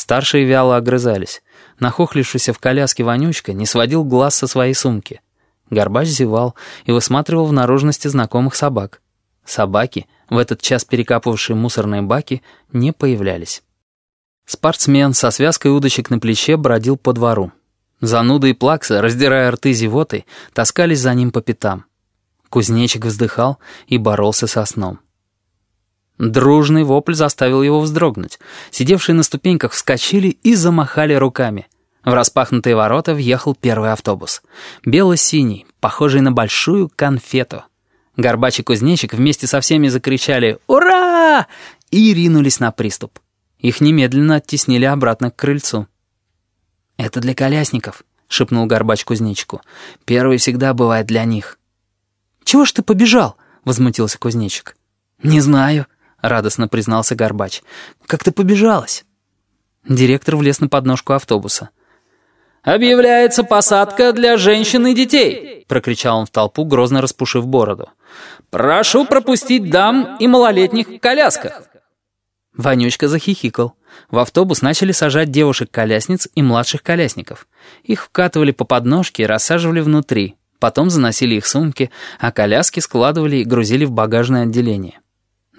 Старшие вяло огрызались. Нахохлившийся в коляске Вонючка не сводил глаз со своей сумки. Горбач зевал и высматривал в наружности знакомых собак. Собаки, в этот час перекапывавшие мусорные баки, не появлялись. Спортсмен со связкой удочек на плече бродил по двору. Зануда и плакса, раздирая рты зевотой, таскались за ним по пятам. Кузнечик вздыхал и боролся со сном. Дружный вопль заставил его вздрогнуть. Сидевшие на ступеньках вскочили и замахали руками. В распахнутые ворота въехал первый автобус. Бело-синий, похожий на большую конфету. Горбач и кузнечик вместе со всеми закричали «Ура!» и ринулись на приступ. Их немедленно оттеснили обратно к крыльцу. «Это для колясников», — шепнул Горбач кузнечику. «Первый всегда бывает для них». «Чего ж ты побежал?» — возмутился кузнечик. «Не знаю», — радостно признался Горбач. «Как ты побежалась?» Директор влез на подножку автобуса. «Объявляется посадка для женщин и детей!» — прокричал он в толпу, грозно распушив бороду. «Прошу пропустить дам и малолетних в колясках!» Вонючка захихикал. В автобус начали сажать девушек-колясниц и младших колясников. Их вкатывали по подножке и рассаживали внутри. Потом заносили их сумки, а коляски складывали и грузили в багажное отделение.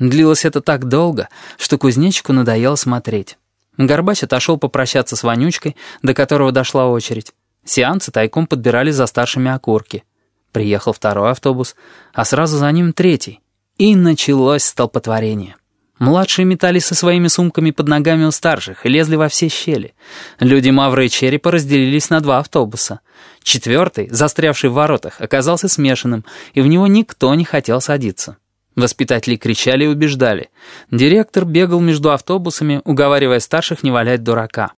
Длилось это так долго, что кузнечику надоело смотреть. Горбач отошел попрощаться с Вонючкой, до которого дошла очередь. Сеансы тайком подбирали за старшими окурки. Приехал второй автобус, а сразу за ним третий. И началось столпотворение. Младшие метались со своими сумками под ногами у старших и лезли во все щели. Люди Мавры и Черепа разделились на два автобуса. Четвертый, застрявший в воротах, оказался смешанным, и в него никто не хотел садиться. Воспитатели кричали и убеждали. Директор бегал между автобусами, уговаривая старших не валять дурака.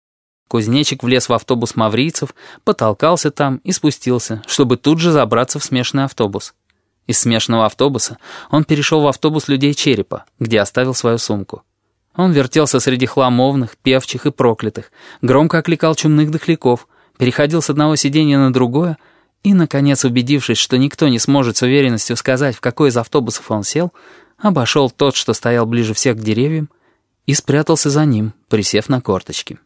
Кузнечик влез в автобус маврийцев, потолкался там и спустился, чтобы тут же забраться в смешанный автобус. Из смешанного автобуса он перешел в автобус людей черепа, где оставил свою сумку. Он вертелся среди хламовных, певчих и проклятых, громко окликал чумных дохляков, переходил с одного сиденья на другое и, наконец, убедившись, что никто не сможет с уверенностью сказать, в какой из автобусов он сел, обошел тот, что стоял ближе всех к деревьям, и спрятался за ним, присев на корточки.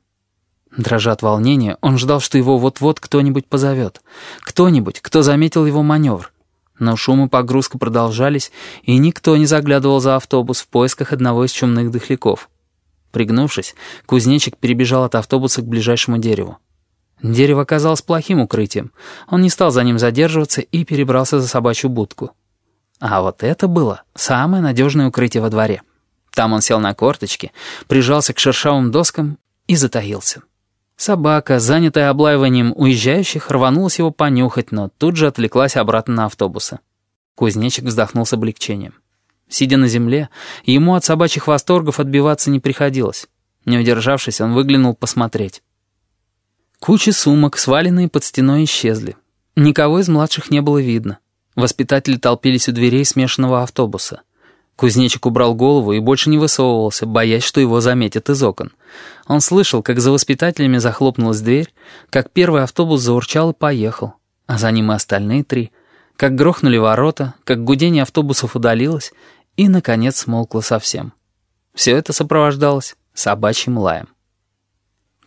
Дрожа от волнения, он ждал, что его вот-вот кто-нибудь позовет. Кто-нибудь, кто заметил его маневр. Но шум и погрузка продолжались, и никто не заглядывал за автобус в поисках одного из чумных дохляков. Пригнувшись, кузнечик перебежал от автобуса к ближайшему дереву. Дерево оказалось плохим укрытием. Он не стал за ним задерживаться и перебрался за собачью будку. А вот это было самое надежное укрытие во дворе. Там он сел на корточки, прижался к шершавым доскам и затаился. Собака, занятая облаиванием уезжающих, рванулась его понюхать, но тут же отвлеклась обратно на автобусы. Кузнечик вздохнул с облегчением. Сидя на земле, ему от собачьих восторгов отбиваться не приходилось. Не удержавшись, он выглянул посмотреть. Кучи сумок, сваленные под стеной, исчезли. Никого из младших не было видно. Воспитатели толпились у дверей смешанного автобуса. Кузнечик убрал голову и больше не высовывался, боясь, что его заметят из окон. Он слышал, как за воспитателями захлопнулась дверь, как первый автобус заурчал и поехал, а за ним и остальные три, как грохнули ворота, как гудение автобусов удалилось и, наконец, смолкло совсем. Все это сопровождалось собачьим лаем.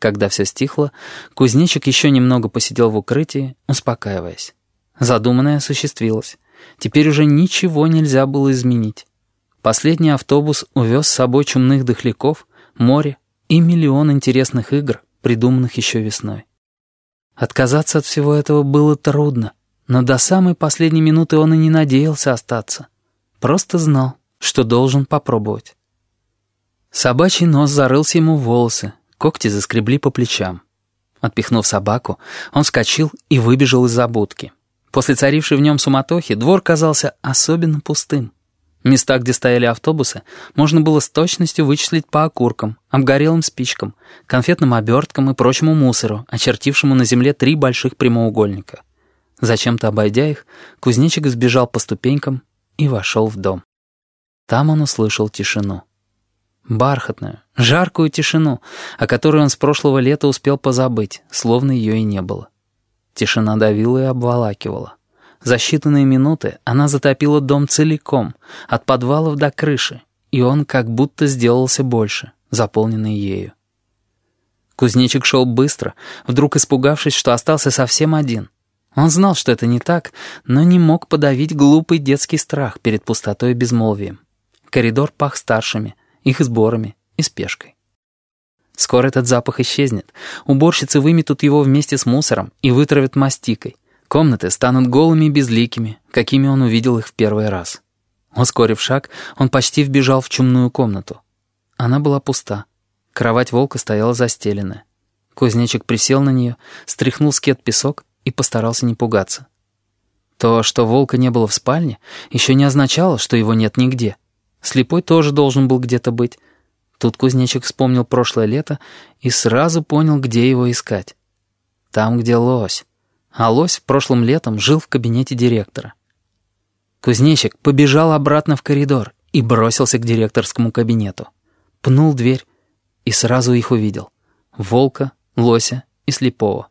Когда все стихло, кузнечик еще немного посидел в укрытии, успокаиваясь. Задуманное осуществилось. Теперь уже ничего нельзя было изменить. Последний автобус увез с собой чумных дохляков, море и миллион интересных игр, придуманных еще весной. Отказаться от всего этого было трудно, но до самой последней минуты он и не надеялся остаться. Просто знал, что должен попробовать. Собачий нос зарылся ему в волосы, когти заскребли по плечам. Отпихнув собаку, он вскочил и выбежал из забудки. После царившей в нем суматохи двор казался особенно пустым. Места, где стояли автобусы, можно было с точностью вычислить по окуркам, обгорелым спичкам, конфетным оберткам и прочему мусору, очертившему на земле три больших прямоугольника. Зачем-то обойдя их, кузнечик сбежал по ступенькам и вошел в дом. Там он услышал тишину. Бархатную, жаркую тишину, о которой он с прошлого лета успел позабыть, словно ее и не было. Тишина давила и обволакивала. За считанные минуты она затопила дом целиком, от подвалов до крыши, и он как будто сделался больше, заполненный ею. Кузнечик шел быстро, вдруг испугавшись, что остался совсем один. Он знал, что это не так, но не мог подавить глупый детский страх перед пустотой и безмолвием. Коридор пах старшими, их сборами и спешкой. Скоро этот запах исчезнет. Уборщицы выметут его вместе с мусором и вытравят мастикой. Комнаты станут голыми и безликими, какими он увидел их в первый раз. Ускорив шаг, он почти вбежал в чумную комнату. Она была пуста. Кровать волка стояла застеленная. Кузнечик присел на нее, стряхнул скет песок и постарался не пугаться. То, что волка не было в спальне, еще не означало, что его нет нигде. Слепой тоже должен был где-то быть. Тут кузнечик вспомнил прошлое лето и сразу понял, где его искать. Там, где лось. А лось прошлом летом жил в кабинете директора. Кузнечик побежал обратно в коридор и бросился к директорскому кабинету. Пнул дверь, и сразу их увидел. Волка, лося и слепого.